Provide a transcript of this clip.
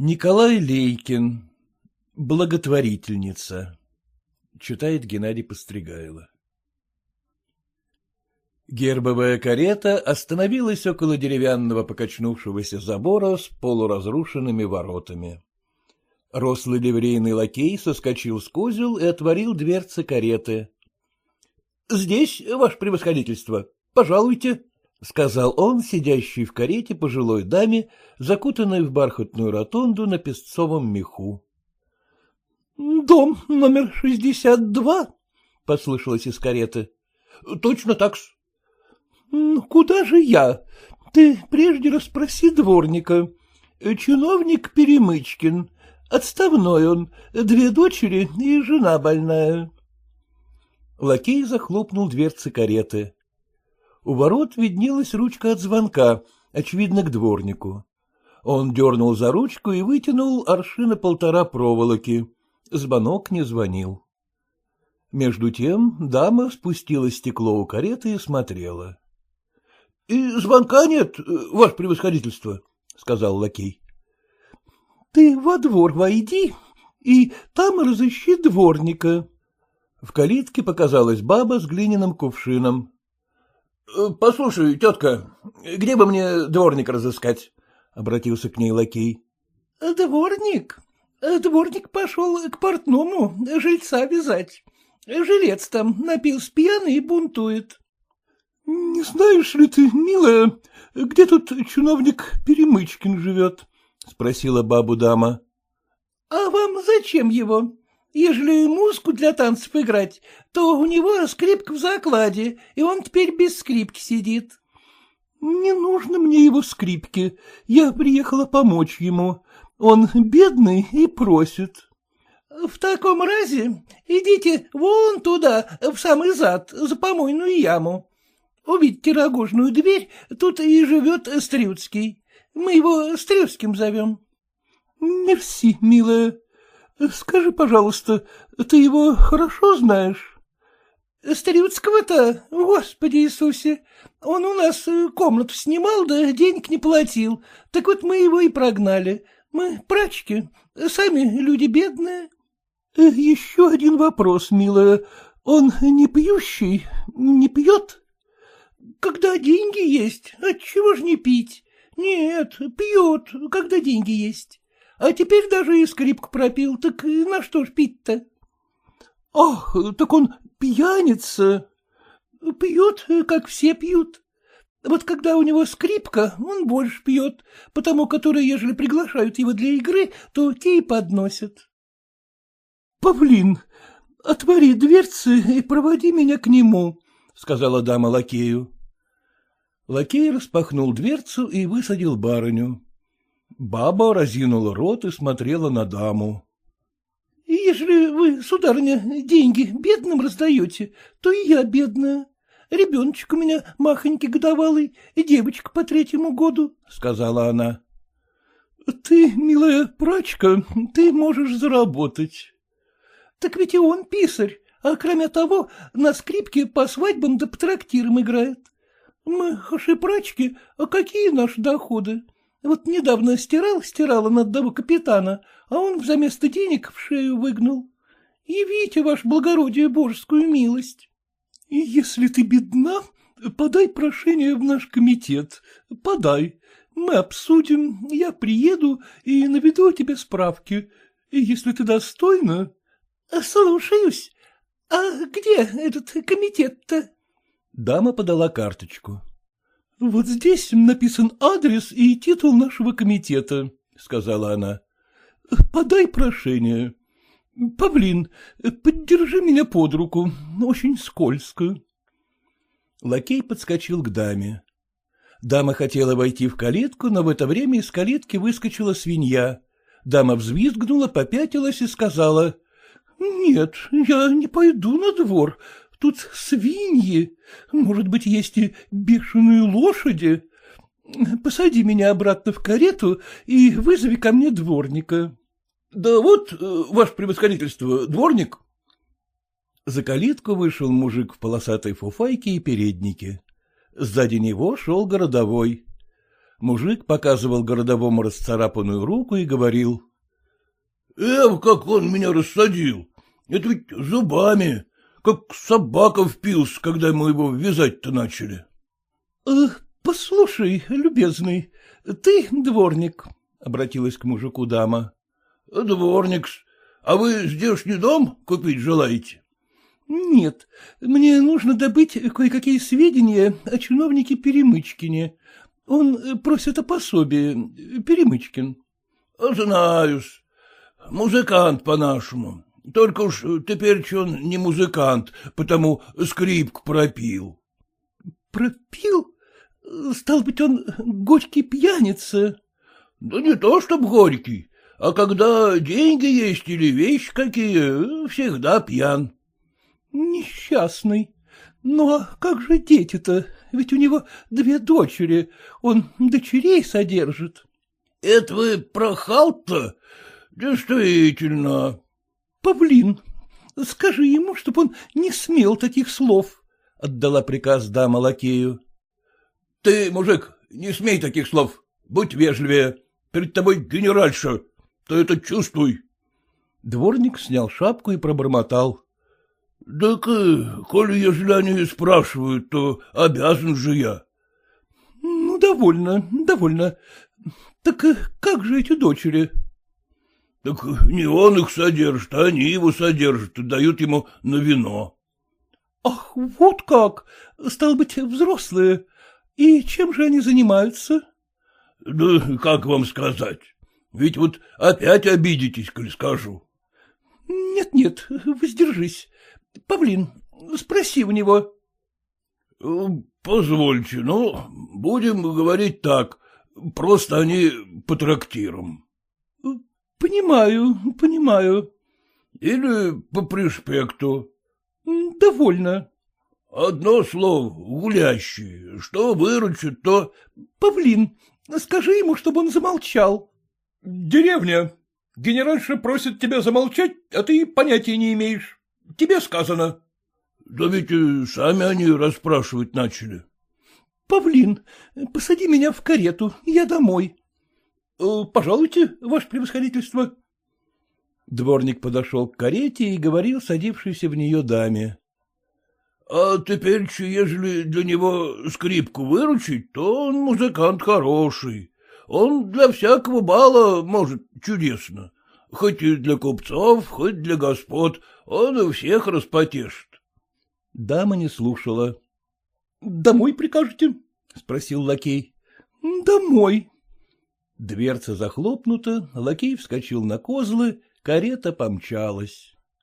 Николай Лейкин. Благотворительница. Читает Геннадий Постригайло. Гербовая карета остановилась около деревянного покачнувшегося забора с полуразрушенными воротами. Рослый ливрейный лакей соскочил с козел и отворил дверцы кареты. — Здесь, ваше превосходительство, пожалуйте, — сказал он, сидящий в карете пожилой даме, закутанной в бархатную ротонду на песцовом меху. — Дом номер шестьдесят два, — послышалось из кареты. — Точно так-с. — Куда же я? Ты прежде расспроси дворника. Чиновник Перемычкин. Отставной он, две дочери и жена больная. Лакей захлопнул дверцы кареты. У ворот виднелась ручка от звонка, очевидно, к дворнику. Он дернул за ручку и вытянул аршина полтора проволоки. Звонок не звонил. Между тем дама спустила стекло у кареты и смотрела. — И звонка нет, ваше превосходительство, — сказал лакей. — Ты во двор войди и там разыщи дворника. В калитке показалась баба с глиняным кувшином. Э, — Послушай, тетка, где бы мне дворник разыскать? — обратился к ней лакей. — Дворник? Дворник пошел к портному жильца вязать. Жилец там напился пьяный и бунтует. — Не знаешь ли ты, милая, где тут чиновник Перемычкин живет? — спросила бабу дама. — А вам зачем его? Ежели музыку для танцев играть, то у него скрипка в закладе, и он теперь без скрипки сидит. — Не нужно мне его скрипки. Я приехала помочь ему. Он бедный и просит. — В таком разе идите вон туда, в самый зад, за помойную яму. Увидите рогожную дверь, тут и живет Стрюцкий. Мы его Стрюцким зовем. — Мерси, милая. — Скажи, пожалуйста, ты его хорошо знаешь? — Старицкого-то, Господи Иисусе, он у нас э, комнату снимал, да денег не платил, так вот мы его и прогнали. Мы прачки, сами люди бедные. Э, — Еще один вопрос, милая. Он не пьющий, не пьет? — Когда деньги есть, отчего ж не пить? Нет, пьет, когда деньги есть. А теперь даже и скрипку пропил, так на что ж пить-то? — Ах, так он пьяница. — Пьет, как все пьют. Вот когда у него скрипка, он больше пьет, потому которые, ежели приглашают его для игры, то те и подносят. — Павлин, отвори дверцы и проводи меня к нему, — сказала дама лакею. Лакей распахнул дверцу и высадил барыню. Баба разинула рот и смотрела на даму. — Ежели вы, сударыня, деньги бедным раздаете, то и я бедная. Ребеночек у меня махонький годовалый, и девочка по третьему году, — сказала она. — Ты, милая прачка, ты можешь заработать. — Так ведь и он писарь, а кроме того, на скрипке по свадьбам да по трактирам играет. Мы, хаши прачки, а какие наши доходы? Вот недавно стирал, стирала на одного капитана, а он взаместо денег в шею выгнул. Явите, ваш благородие, божескую милость. И если ты бедна, подай прошение в наш комитет. Подай. Мы обсудим, я приеду и наведу тебе справки. И если ты достойна... Слушаюсь. А где этот комитет-то? Дама подала карточку. — Вот здесь написан адрес и титул нашего комитета, — сказала она. — Подай прошение. Павлин, поддержи меня под руку, очень скользко. Лакей подскочил к даме. Дама хотела войти в калитку, но в это время из калитки выскочила свинья. Дама взвизгнула, попятилась и сказала. — Нет, я не пойду на двор, Тут свиньи, может быть, есть и бешеные лошади. Посади меня обратно в карету и вызови ко мне дворника. — Да вот, э, ваше превосходительство, дворник. За калитку вышел мужик в полосатой фуфайке и переднике. Сзади него шел городовой. Мужик показывал городовому расцарапанную руку и говорил. — Эв, как он меня рассадил! Это ведь зубами, как собака впился, когда мы его вязать-то начали. «Э, — Послушай, любезный, ты дворник, — обратилась к мужику дама. — Дворник А вы здешний дом купить желаете? — Нет, мне нужно добыть кое-какие сведения о чиновнике Перемычкине. Он просит о пособии, Перемычкин. — Знаю-с. Музыкант по-нашему. Только уж теперь он не музыкант, потому скрипку пропил. — Пропил? Стал быть, он горький пьяница. — Да не то чтоб горький, а когда деньги есть или вещи какие, всегда пьян. — Несчастный. Но как же дети-то? Ведь у него две дочери, он дочерей содержит. — Это вы про то Действительно. — Павлин, скажи ему, чтоб он не смел таких слов, — отдала приказ дама лакею. — Ты, мужик, не смей таких слов, будь вежливее. Перед тобой генеральша, ты это чувствуй. Дворник снял шапку и пробормотал. — Так, э, коли ежели они спрашивают, то обязан же я. — Ну, довольно, довольно. Так э, как же эти дочери? —— Так не он их содержит, а они его содержат и дают ему на вино. — Ах, вот как! Стал быть, взрослые. И чем же они занимаются? — Да как вам сказать? Ведь вот опять обидитесь, коль скажу. Нет, — Нет-нет, воздержись. Павлин, спроси у него. — Позвольте, ну, будем говорить так. Просто они по трактирам. — Понимаю, понимаю. — Или по пришпекту. — Довольно. — Одно слово, гулящий. Что выручит, то... — Павлин, скажи ему, чтобы он замолчал. — Деревня. Генеральша просит тебя замолчать, а ты понятия не имеешь. Тебе сказано. — Да ведь сами они расспрашивать начали. — Павлин, посади меня в карету, я домой. Э, — Пожалуйте, ваше превосходительство. Дворник подошел к карете и говорил садившейся в нее даме. — А теперь, ежели для него скрипку выручить, то он музыкант хороший. Он для всякого бала может чудесно. Хоть и для купцов, хоть для господ, он всех распотешит. Дама не слушала. — Домой прикажете? — спросил лакей. — Домой. Дверца захлопнута, лакей вскочил на козлы, карета помчалась.